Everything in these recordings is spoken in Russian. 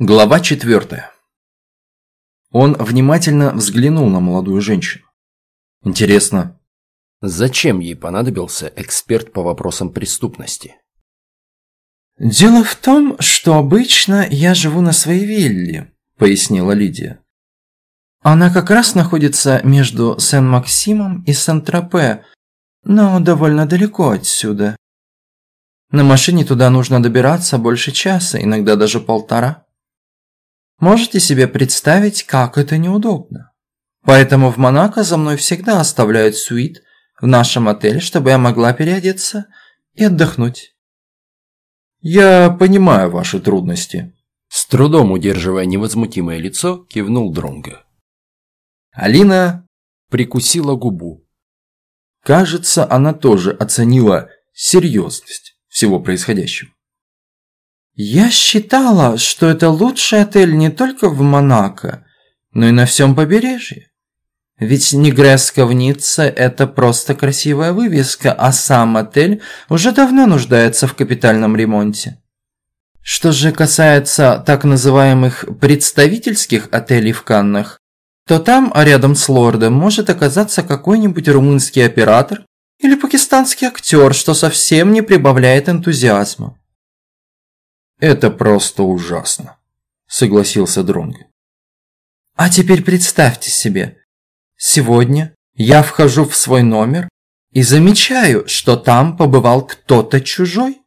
Глава четвертая. Он внимательно взглянул на молодую женщину. Интересно, зачем ей понадобился эксперт по вопросам преступности? «Дело в том, что обычно я живу на своей вилле», – пояснила Лидия. «Она как раз находится между Сен-Максимом и Сен-Тропе, но довольно далеко отсюда. На машине туда нужно добираться больше часа, иногда даже полтора. Можете себе представить, как это неудобно. Поэтому в Монако за мной всегда оставляют суит в нашем отеле, чтобы я могла переодеться и отдохнуть. Я понимаю ваши трудности. С трудом удерживая невозмутимое лицо, кивнул Дронго. Алина прикусила губу. Кажется, она тоже оценила серьезность всего происходящего. Я считала, что это лучший отель не только в Монако, но и на всем побережье. Ведь Негреско в Ницце – это просто красивая вывеска, а сам отель уже давно нуждается в капитальном ремонте. Что же касается так называемых представительских отелей в Каннах, то там, рядом с лордом, может оказаться какой-нибудь румынский оператор или пакистанский актер, что совсем не прибавляет энтузиазма. «Это просто ужасно», – согласился Дронго. «А теперь представьте себе, сегодня я вхожу в свой номер и замечаю, что там побывал кто-то чужой».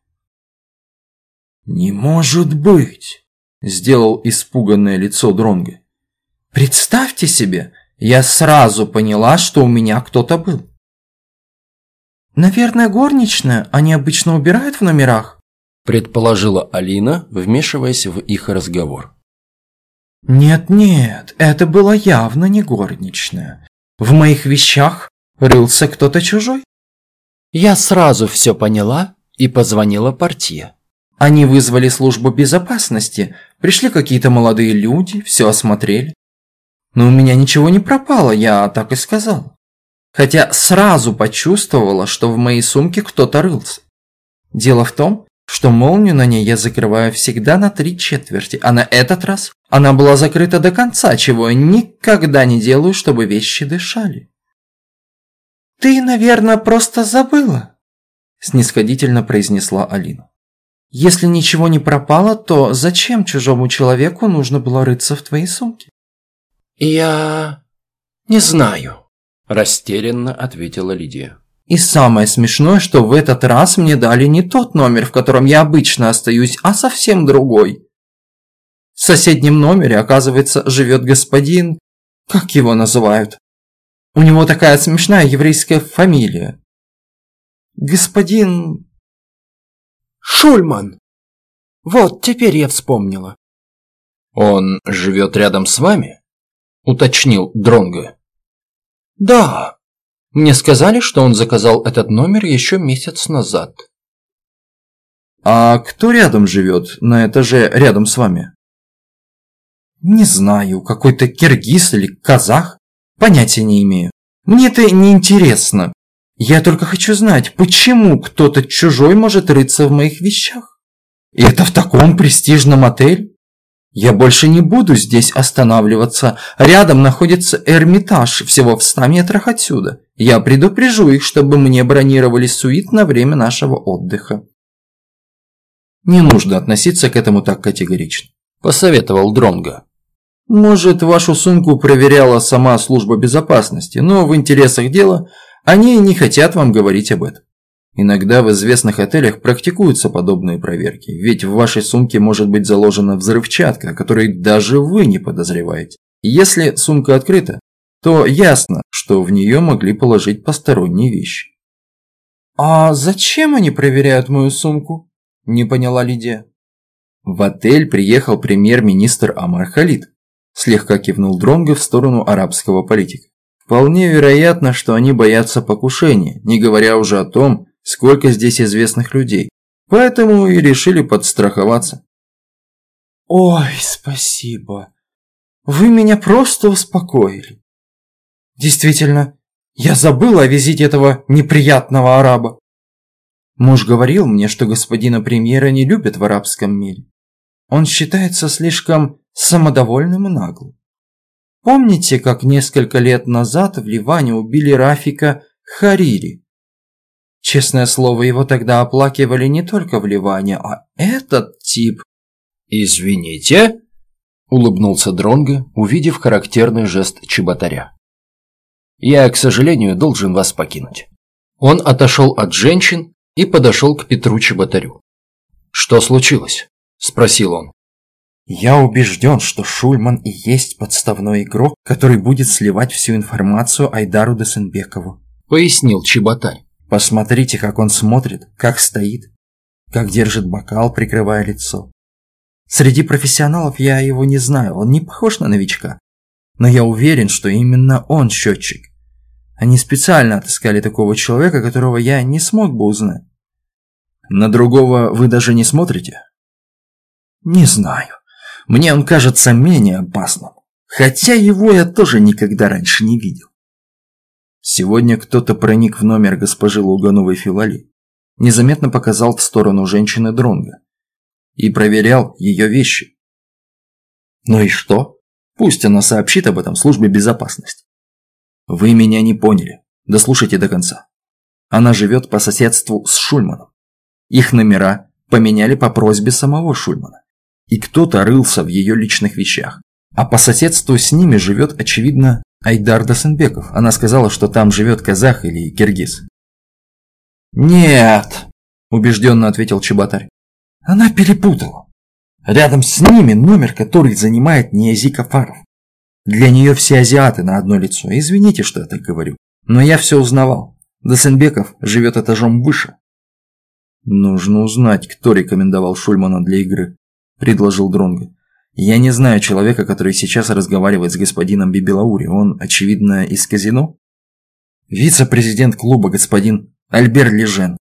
«Не может быть!» – сделал испуганное лицо Дронго. «Представьте себе, я сразу поняла, что у меня кто-то был». «Наверное, горничная, они обычно убирают в номерах?» Предположила Алина, вмешиваясь в их разговор. «Нет-нет, это было явно не горничная. В моих вещах рылся кто-то чужой». Я сразу все поняла и позвонила портье. Они вызвали службу безопасности, пришли какие-то молодые люди, все осмотрели. Но у меня ничего не пропало, я так и сказал. Хотя сразу почувствовала, что в моей сумке кто-то рылся. Дело в том, что молнию на ней я закрываю всегда на три четверти, а на этот раз она была закрыта до конца, чего я никогда не делаю, чтобы вещи дышали. «Ты, наверное, просто забыла», – снисходительно произнесла Алина. «Если ничего не пропало, то зачем чужому человеку нужно было рыться в твоей сумке?» «Я... не знаю», – растерянно ответила Лидия. И самое смешное, что в этот раз мне дали не тот номер, в котором я обычно остаюсь, а совсем другой. В соседнем номере, оказывается, живет господин... Как его называют? У него такая смешная еврейская фамилия. Господин... Шульман. Вот, теперь я вспомнила. Он живет рядом с вами? Уточнил Дронго. Да, мне сказали, что он заказал этот номер еще месяц назад. А кто рядом живет, на этаже рядом с вами? Не знаю, какой-то киргиз или казах. Понятия не имею. Мне это не интересно. Я только хочу знать, почему кто-то чужой может рыться в моих вещах. И это в таком престижном отеле? Я больше не буду здесь останавливаться. Рядом находится Эрмитаж, всего в ста метрах отсюда. Я предупрежу их, чтобы мне бронировали суит на время нашего отдыха. Не нужно относиться к этому так категорично, посоветовал Дронга. Может, вашу сумку проверяла сама служба безопасности, но в интересах дела они не хотят вам говорить об этом. Иногда в известных отелях практикуются подобные проверки, ведь в вашей сумке может быть заложена взрывчатка, о которой даже вы не подозреваете. Если сумка открыта, то ясно, что в нее могли положить посторонние вещи. «А зачем они проверяют мою сумку?» – не поняла Лидия. В отель приехал премьер-министр Амар Халид. Слегка кивнул Дронго в сторону арабского политика. Вполне вероятно, что они боятся покушения, не говоря уже о том, сколько здесь известных людей. Поэтому и решили подстраховаться. Ой, спасибо. Вы меня просто успокоили. Действительно, я забыл о визите этого неприятного араба. Муж говорил мне, что господина премьера не любят в арабском мире. он считается слишком самодовольным и наглым. Помните, как несколько лет назад в Ливане убили Рафика Харири? Честное слово, его тогда оплакивали не только в Ливане, а этот тип... «Извините?» – улыбнулся Дронго, увидев характерный жест чеботаря. «Я, к сожалению, должен вас покинуть». Он отошел от женщин и подошел к Петру Чеботарю. «Что случилось?» – спросил он. «Я убежден, что Шульман и есть подставной игрок, который будет сливать всю информацию Айдару Досенбекову», – пояснил Чеботарь. «Посмотрите, как он смотрит, как стоит, как держит бокал, прикрывая лицо. Среди профессионалов я его не знаю, он не похож на новичка. Но я уверен, что именно он счетчик. Они специально отыскали такого человека, которого я не смог бы узнать. На другого вы даже не смотрите? Не знаю. Мне он кажется менее опасным. Хотя его я тоже никогда раньше не видел. Сегодня кто-то проник в номер госпожи Лугановой Филали. Незаметно показал в сторону женщины Дронга и проверял ее вещи. Ну и что? Пусть она сообщит об этом службе безопасности. Вы меня не поняли. Дослушайте до конца. Она живет по соседству с Шульманом. Их номера поменяли по просьбе самого Шульмана. И кто-то рылся в ее личных вещах. А по соседству с ними живет, очевидно, Айдар Досенбеков. Она сказала, что там живет казах или киргиз. «Нет», – убежденно ответил Чеботарь. Она перепутала. Рядом с ними номер, который занимает Ниази Кафаров. Для нее все азиаты на одно лицо. Извините, что я так говорю. Но я все узнавал. Досенбеков живет этажом выше. Нужно узнать, кто рекомендовал Шульмана для игры, предложил Дронго. Я не знаю человека, который сейчас разговаривает с господином Бибелаури. Он, очевидно, из казино? Вице-президент клуба господин Альбер Лежен,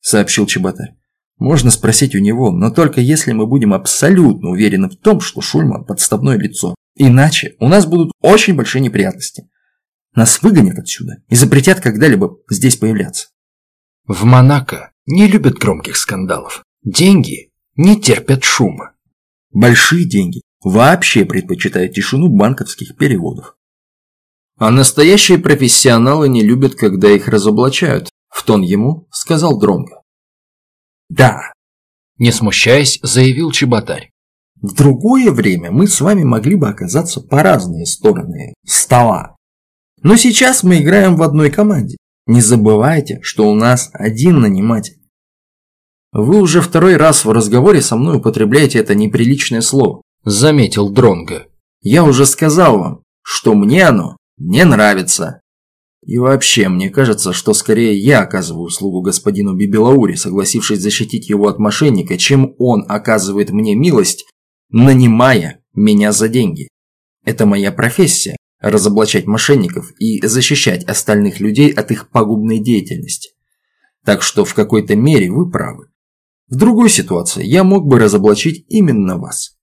сообщил Чеботарь. Можно спросить у него, но только если мы будем абсолютно уверены в том, что Шульман – подставное лицо. Иначе у нас будут очень большие неприятности. Нас выгонят отсюда и запретят когда-либо здесь появляться. В Монако не любят громких скандалов. Деньги не терпят шума. Большие деньги вообще предпочитают тишину банковских переводов. А настоящие профессионалы не любят, когда их разоблачают, в тон ему сказал Дронго. Да. Не смущаясь, заявил Чеботарь. В другое время мы с вами могли бы оказаться по разные стороны стола. Но сейчас мы играем в одной команде. Не забывайте, что у нас один наниматель. Вы уже второй раз в разговоре со мной употребляете это неприличное слово, заметил Дронго. Я уже сказал вам, что мне оно не нравится. И вообще, мне кажется, что скорее я оказываю услугу господину Бибелаури, согласившись защитить его от мошенника, чем он оказывает мне милость, нанимая меня за деньги. Это моя профессия – разоблачать мошенников и защищать остальных людей от их пагубной деятельности. Так что в какой-то мере вы правы. В другой ситуации я мог бы разоблачить именно вас.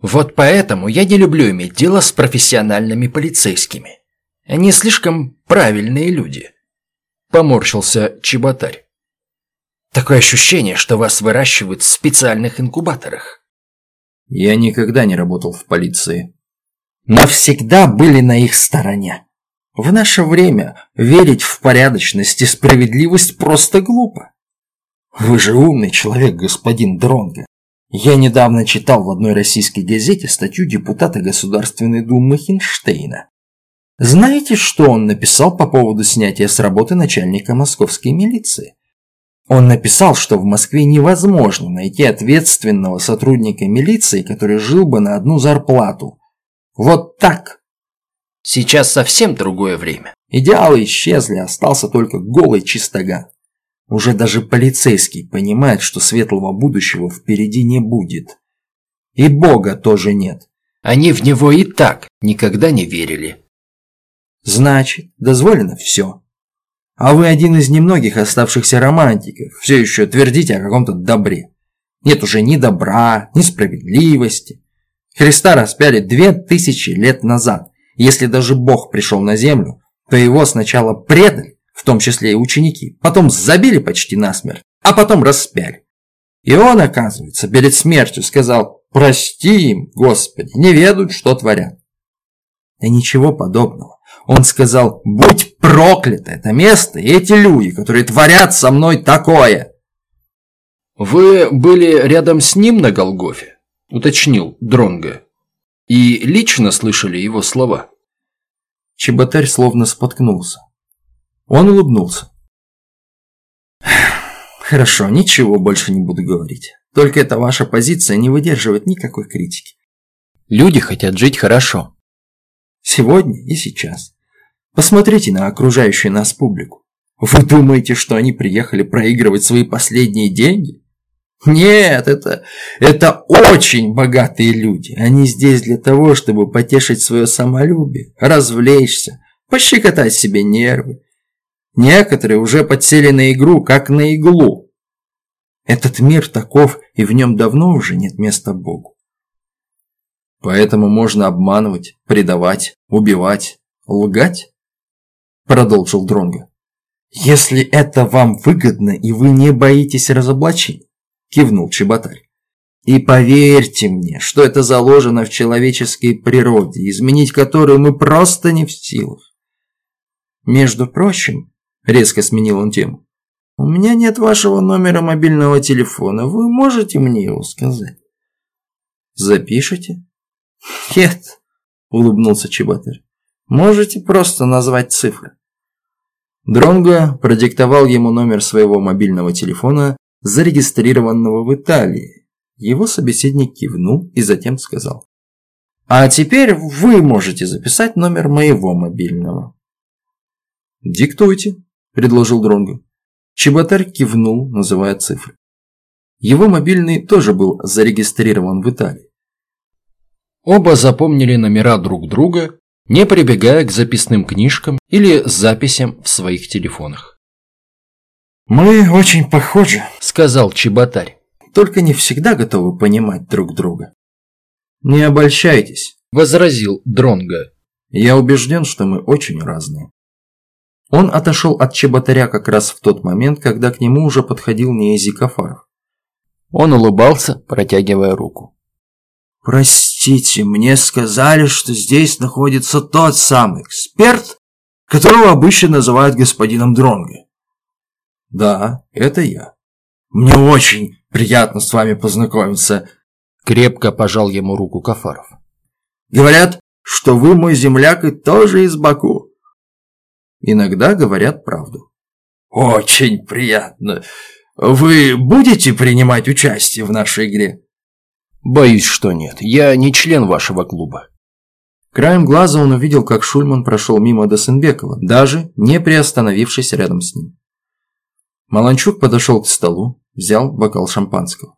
Вот поэтому я не люблю иметь дело с профессиональными полицейскими. Они слишком правильные люди. Поморщился Чеботарь. Такое ощущение, что вас выращивают в специальных инкубаторах. Я никогда не работал в полиции. Но всегда были на их стороне. В наше время верить в порядочность и справедливость просто глупо. Вы же умный человек, господин Дронго. Я недавно читал в одной российской газете статью депутата Государственной Думы Хинштейна. Знаете, что он написал по поводу снятия с работы начальника московской милиции? Он написал, что в Москве невозможно найти ответственного сотрудника милиции, который жил бы на одну зарплату. Вот так. Сейчас совсем другое время. Идеалы исчезли, остался только голый чистоган. Уже даже полицейский понимает, что светлого будущего впереди не будет. И Бога тоже нет. Они в него и так никогда не верили. Значит, дозволено все. А вы один из немногих оставшихся романтиков, все еще твердите о каком-то добре. Нет уже ни добра, ни справедливости. Христа распяли две тысячи лет назад. Если даже Бог пришел на землю, то его сначала предали, в том числе и ученики, потом забили почти насмерть, а потом распяли. И он, оказывается, перед смертью сказал «Прости им, Господи, не ведут, что творят». Да ничего подобного. Он сказал «Будь проклято это место и эти люди, которые творят со мной такое!» «Вы были рядом с ним на Голгофе?» – уточнил Дронга. «И лично слышали его слова?» Чеботарь словно споткнулся. Он улыбнулся. Хорошо, ничего больше не буду говорить. Только эта ваша позиция не выдерживает никакой критики. Люди хотят жить хорошо. Сегодня и сейчас. Посмотрите на окружающую нас публику. Вы думаете, что они приехали проигрывать свои последние деньги? Нет, это, это очень богатые люди. Они здесь для того, чтобы потешить свое самолюбие, развлечься, пощекотать себе нервы Некоторые уже подсели на игру, как на иглу. Этот мир таков, и в нем давно уже нет места Богу. Поэтому можно обманывать, предавать, убивать, лгать? Продолжил Дронго. Если это вам выгодно и вы не боитесь разоблачений, кивнул Чеботарь. И поверьте мне, что это заложено в человеческой природе, изменить которую мы просто не в силах. Между прочим, Резко сменил он тему. «У меня нет вашего номера мобильного телефона. Вы можете мне его сказать?» «Запишите?» «Нет», – улыбнулся Чеботарь. «Можете просто назвать цифры». Дронго продиктовал ему номер своего мобильного телефона, зарегистрированного в Италии. Его собеседник кивнул и затем сказал. «А теперь вы можете записать номер моего мобильного». «Диктуйте», – предложил Дронго. Чеботарь кивнул, называя цифры. Его мобильный тоже был зарегистрирован в Италии. Оба запомнили номера друг друга, не прибегая к записным книжкам или записям в своих телефонах. «Мы очень похожи», – сказал Чеботарь. «Только не всегда готовы понимать друг друга». «Не обольщайтесь», – возразил Дронго. «Я убежден, что мы очень разные». Он отошел от чеботаря как раз в тот момент, когда к нему уже подходил Ниези Кафаров. Он улыбался, протягивая руку. «Простите, мне сказали, что здесь находится тот самый эксперт, которого обычно называют господином Дронго». «Да, это я. Мне очень приятно с вами познакомиться», – крепко пожал ему руку Кафаров. «Говорят, что вы мой земляк и тоже из Баку иногда говорят правду. «Очень приятно. Вы будете принимать участие в нашей игре?» «Боюсь, что нет. Я не член вашего клуба». Краем глаза он увидел, как Шульман прошел мимо Досенбекова, даже не приостановившись рядом с ним. Маланчук подошел к столу, взял бокал шампанского.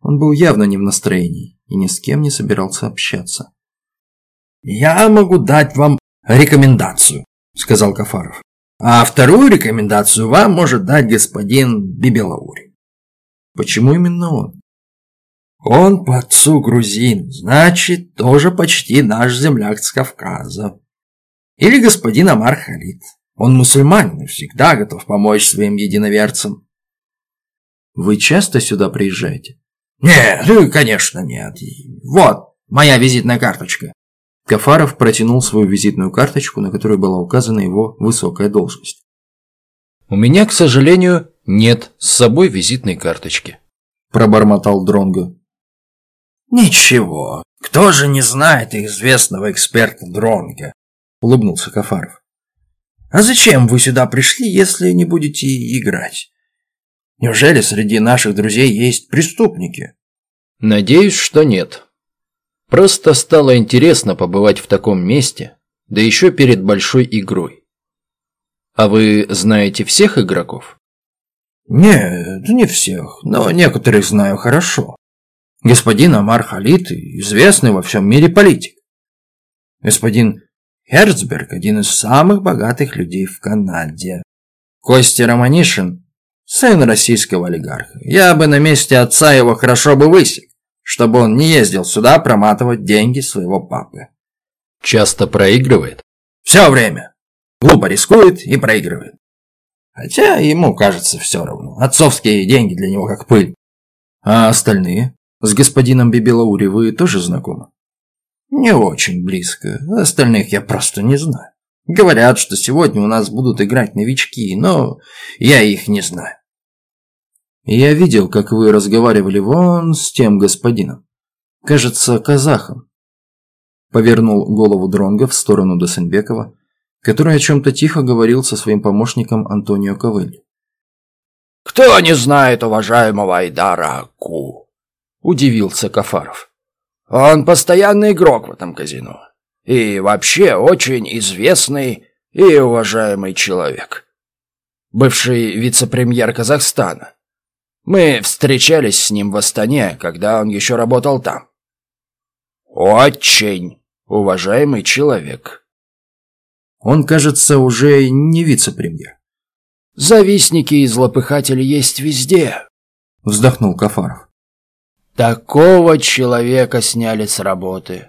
Он был явно не в настроении и ни с кем не собирался общаться. «Я могу дать вам рекомендацию», – сказал Кафаров. «А вторую рекомендацию вам может дать господин Бибелаури». «Почему именно он?» «Он по отцу грузин, значит, тоже почти наш земляк с Кавказа. Или господин Амар Халид. Он мусульманин и всегда готов помочь своим единоверцам». «Вы часто сюда приезжаете?» «Нет, конечно нет. Вот моя визитная карточка». Кафаров протянул свою визитную карточку, на которой была указана его высокая должность. «У меня, к сожалению, нет с собой визитной карточки», – пробормотал Дронго. «Ничего, кто же не знает известного эксперта Дронга?» – улыбнулся Кафаров. «А зачем вы сюда пришли, если не будете играть? Неужели среди наших друзей есть преступники?» «Надеюсь, что нет», Просто стало интересно побывать в таком месте, да еще перед большой игрой. А вы знаете всех игроков? Нет, не всех, но некоторых знаю хорошо. Господин Амар Халид – известный во всем мире политик. Господин Херцберг – один из самых богатых людей в Канаде. Костя Романишин – сын российского олигарха. Я бы на месте отца его хорошо бы высек чтобы он не ездил сюда проматывать деньги своего папы. Часто проигрывает? Все время. Глупо рискует и проигрывает. Хотя ему кажется все равно. Отцовские деньги для него как пыль. А остальные? С господином Бибелаури вы тоже знакомы? Не очень близко. Остальных я просто не знаю. Говорят, что сегодня у нас будут играть новички, но я их не знаю. Я видел, как вы разговаривали вон с тем господином. Кажется, казахом. Повернул голову Дронга в сторону Досенбекова, который о чем-то тихо говорил со своим помощником Антонио Ковелли. «Кто не знает уважаемого Айдара Аку?» – удивился Кафаров. «Он постоянный игрок в этом казино. И вообще очень известный и уважаемый человек. Бывший вице-премьер Казахстана. Мы встречались с ним в Астане, когда он еще работал там. Очень уважаемый человек. Он, кажется, уже не вице-премьер. Завистники и злопыхатели есть везде, вздохнул Кафаров. Такого человека сняли с работы.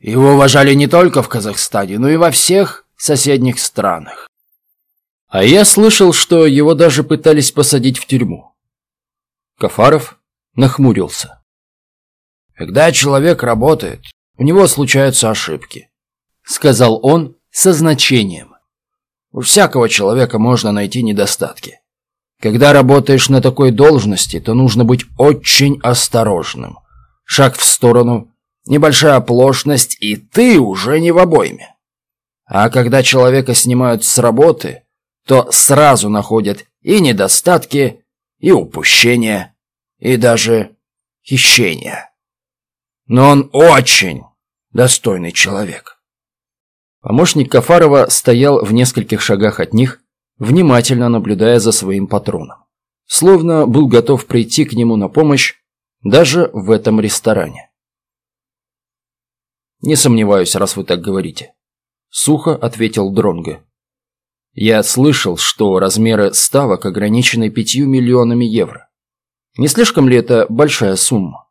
Его уважали не только в Казахстане, но и во всех соседних странах. А я слышал, что его даже пытались посадить в тюрьму. Кафаров нахмурился. Когда человек работает, у него случаются ошибки, сказал он со значением. У всякого человека можно найти недостатки. Когда работаешь на такой должности, то нужно быть очень осторожным. Шаг в сторону, небольшая оплошность, и ты уже не в обойме. А когда человека снимают с работы, то сразу находят и недостатки, и упущения, и даже хищения. Но он очень достойный человек. Помощник Кафарова стоял в нескольких шагах от них, внимательно наблюдая за своим патроном. Словно был готов прийти к нему на помощь даже в этом ресторане. «Не сомневаюсь, раз вы так говорите», – сухо ответил Дронго. «Я слышал, что размеры ставок ограничены пятью миллионами евро. Не слишком ли это большая сумма?»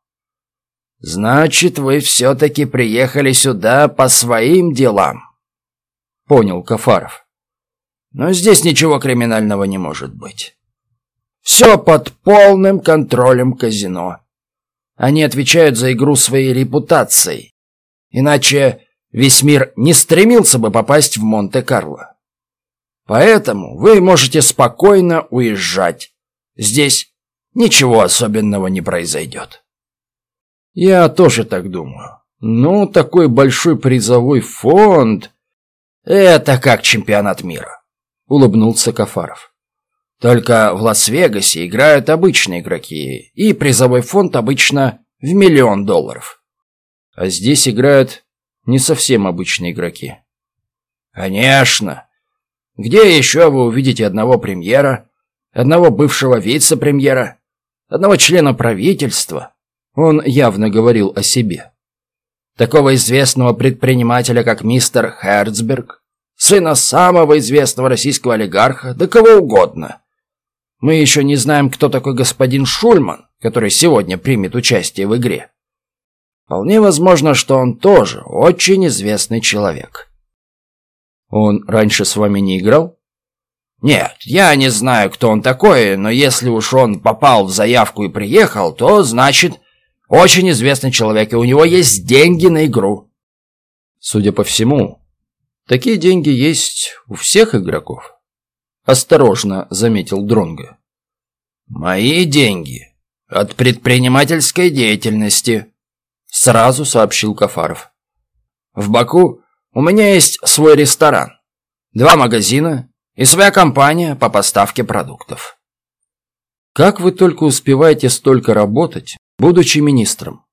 «Значит, вы все-таки приехали сюда по своим делам», – понял Кафаров. «Но здесь ничего криминального не может быть. Все под полным контролем казино. Они отвечают за игру своей репутацией. Иначе весь мир не стремился бы попасть в Монте-Карло. Поэтому вы можете спокойно уезжать. Здесь ничего особенного не произойдет. Я тоже так думаю. Ну, такой большой призовой фонд... Это как чемпионат мира, улыбнулся Кафаров. Только в Лас-Вегасе играют обычные игроки, и призовой фонд обычно в миллион долларов. А здесь играют не совсем обычные игроки. Конечно. Где еще вы увидите одного премьера, одного бывшего вице-премьера, одного члена правительства? Он явно говорил о себе. Такого известного предпринимателя, как мистер Херцберг, сына самого известного российского олигарха, да кого угодно. Мы еще не знаем, кто такой господин Шульман, который сегодня примет участие в игре. Вполне возможно, что он тоже очень известный человек. Он раньше с вами не играл? Нет, я не знаю, кто он такой, но если уж он попал в заявку и приехал, то значит, очень известный человек, и у него есть деньги на игру. Судя по всему, такие деньги есть у всех игроков. Осторожно заметил Дронго. Мои деньги от предпринимательской деятельности, Сразу сообщил Кафаров. В Баку у меня есть свой ресторан, два магазина и своя компания по поставке продуктов. Как вы только успеваете столько работать, будучи министром?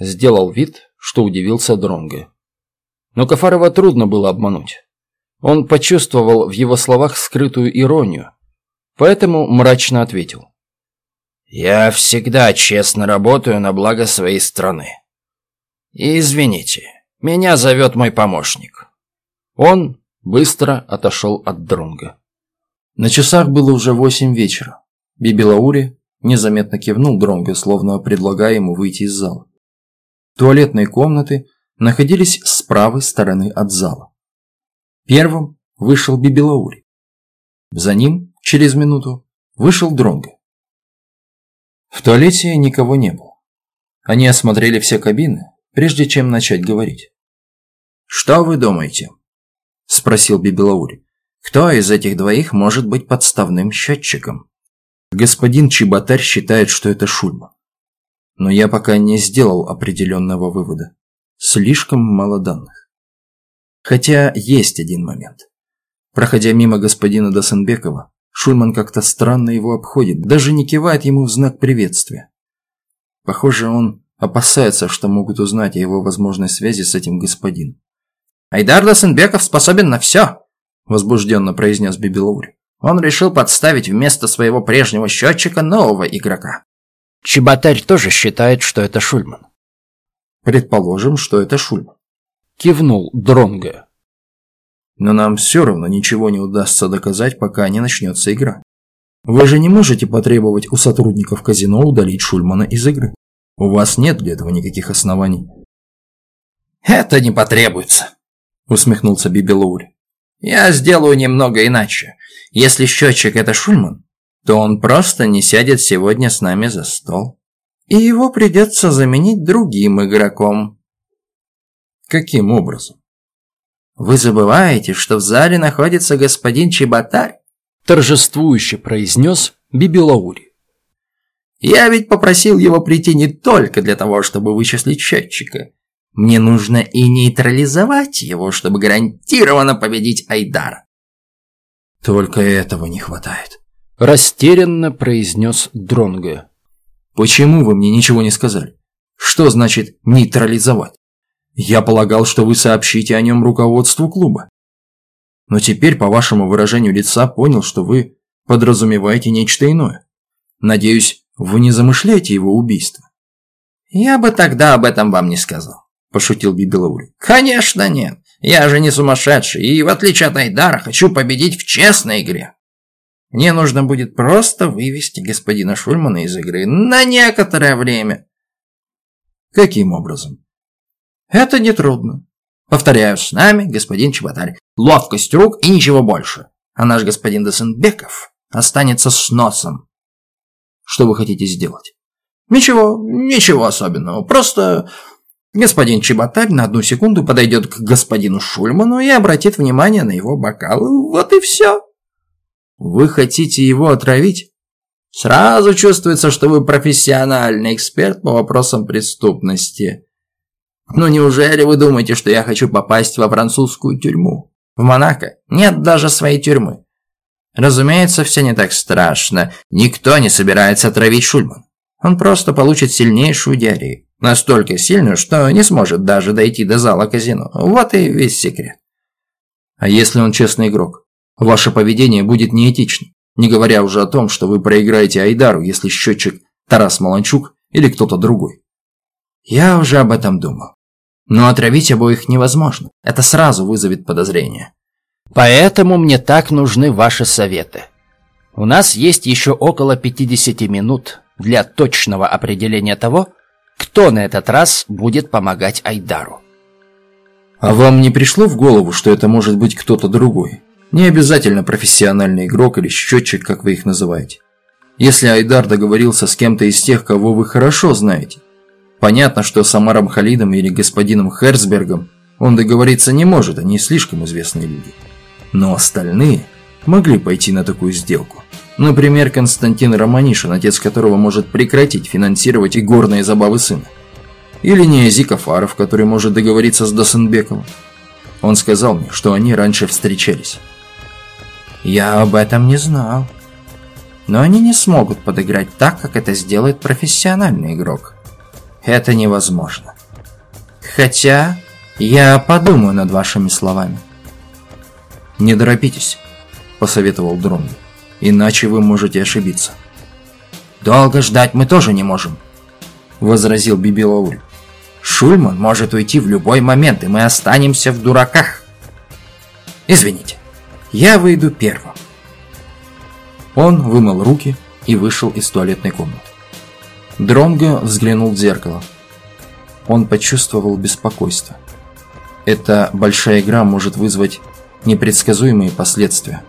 Сделал вид, что удивился Дронго. Но Кафарова трудно было обмануть. Он почувствовал в его словах скрытую иронию, поэтому мрачно ответил. «Я всегда честно работаю на благо своей страны. И извините, меня зовет мой помощник». Он быстро отошел от Друнга. На часах было уже восемь вечера. Биби Лаури незаметно кивнул Дронго, словно предлагая ему выйти из зала. Туалетные комнаты находились с правой стороны от зала. Первым вышел Биби Лаури. За ним, через минуту, вышел Дронго. В туалете никого не было. Они осмотрели все кабины, прежде чем начать говорить. «Что вы думаете?» – спросил Бибелаури. «Кто из этих двоих может быть подставным счетчиком?» Господин Чеботарь считает, что это Шульман. Но я пока не сделал определенного вывода. Слишком мало данных. Хотя есть один момент. Проходя мимо господина Досенбекова, Шульман как-то странно его обходит, даже не кивает ему в знак приветствия. Похоже, он опасается, что могут узнать о его возможной связи с этим господином. «Айдар Досенбеков способен на все!» – возбужденно произнес Бибилаури. Он решил подставить вместо своего прежнего счетчика нового игрока. Чеботарь тоже считает, что это Шульман. Предположим, что это Шульман. Кивнул Дронго. Но нам все равно ничего не удастся доказать, пока не начнется игра. Вы же не можете потребовать у сотрудников казино удалить Шульмана из игры. У вас нет для этого никаких оснований. «Это не потребуется», – усмехнулся Бибелури. «Я сделаю немного иначе. Если счетчик – это Шульман, то он просто не сядет сегодня с нами за стол. И его придется заменить другим игроком». «Каким образом?» «Вы забываете, что в зале находится господин Чеботарь?» Торжествующе произнес Бибилаури. «Я ведь попросил его прийти не только для того, чтобы вычислить счетчика. Мне нужно и нейтрализовать его, чтобы гарантированно победить Айдара». «Только этого не хватает», – растерянно произнес Дронго. «Почему вы мне ничего не сказали? Что значит нейтрализовать?» Я полагал, что вы сообщите о нем руководству клуба. Но теперь, по вашему выражению лица, понял, что вы подразумеваете нечто иное. Надеюсь, вы не замышляете его убийство. Я бы тогда об этом вам не сказал, пошутил Бибелаури. Конечно нет. Я же не сумасшедший, и в отличие от Айдара хочу победить в честной игре. Мне нужно будет просто вывести господина Шульмана из игры на некоторое время. Каким образом? Это нетрудно. Повторяю, с нами господин Чеботарь. Ловкость рук и ничего больше. А наш господин Досенбеков останется с носом. Что вы хотите сделать? Ничего, ничего особенного. Просто господин Чеботарь на одну секунду подойдет к господину Шульману и обратит внимание на его бокал. Вот и все. Вы хотите его отравить? Сразу чувствуется, что вы профессиональный эксперт по вопросам преступности. Ну неужели вы думаете, что я хочу попасть во французскую тюрьму? В Монако нет даже своей тюрьмы. Разумеется, все не так страшно. Никто не собирается отравить Шульман. Он просто получит сильнейшую диарею. Настолько сильную, что не сможет даже дойти до зала казино. Вот и весь секрет. А если он честный игрок? Ваше поведение будет неэтичным. Не говоря уже о том, что вы проиграете Айдару, если счетчик Тарас Маланчук или кто-то другой. Я уже об этом думал. Но отравить обоих невозможно. Это сразу вызовет подозрение. Поэтому мне так нужны ваши советы. У нас есть еще около 50 минут для точного определения того, кто на этот раз будет помогать Айдару. А вам не пришло в голову, что это может быть кто-то другой? Не обязательно профессиональный игрок или счетчик, как вы их называете. Если Айдар договорился с кем-то из тех, кого вы хорошо знаете, Понятно, что с Амаром Халидом или господином Херцбергом он договориться не может, они слишком известные люди. Но остальные могли пойти на такую сделку. Например, Константин Романишин, отец которого может прекратить финансировать игорные забавы сына. Или Неози Кафаров, который может договориться с Досенбековым. Он сказал мне, что они раньше встречались. Я об этом не знал. Но они не смогут подыграть так, как это сделает профессиональный игрок это невозможно. Хотя я подумаю над вашими словами. Не торопитесь, посоветовал Дронго. Иначе вы можете ошибиться. Долго ждать мы тоже не можем, возразил Бибилаури. Шульман может уйти в любой момент, и мы останемся в дураках. Извините, я выйду первым. Он вымыл руки и вышел из туалетной комнаты. Дронго взглянул в зеркало. Он почувствовал беспокойство. Эта большая игра может вызвать непредсказуемые последствия.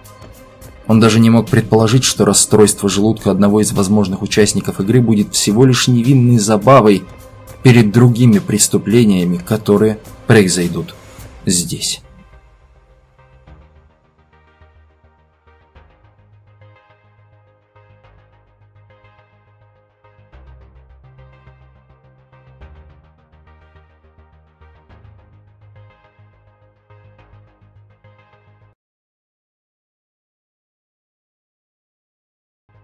Он даже не мог предположить, что расстройство желудка одного из возможных участников игры будет всего лишь невинной забавой перед другими преступлениями, которые произойдут здесь.